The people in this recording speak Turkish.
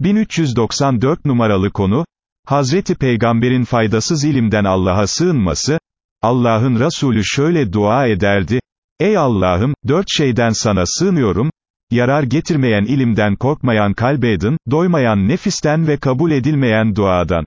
1394 numaralı konu, Hazreti Peygamber'in faydasız ilimden Allah'a sığınması, Allah'ın Resulü şöyle dua ederdi, Ey Allah'ım, dört şeyden sana sığınıyorum, yarar getirmeyen ilimden korkmayan kalbedin, doymayan nefisten ve kabul edilmeyen duadan.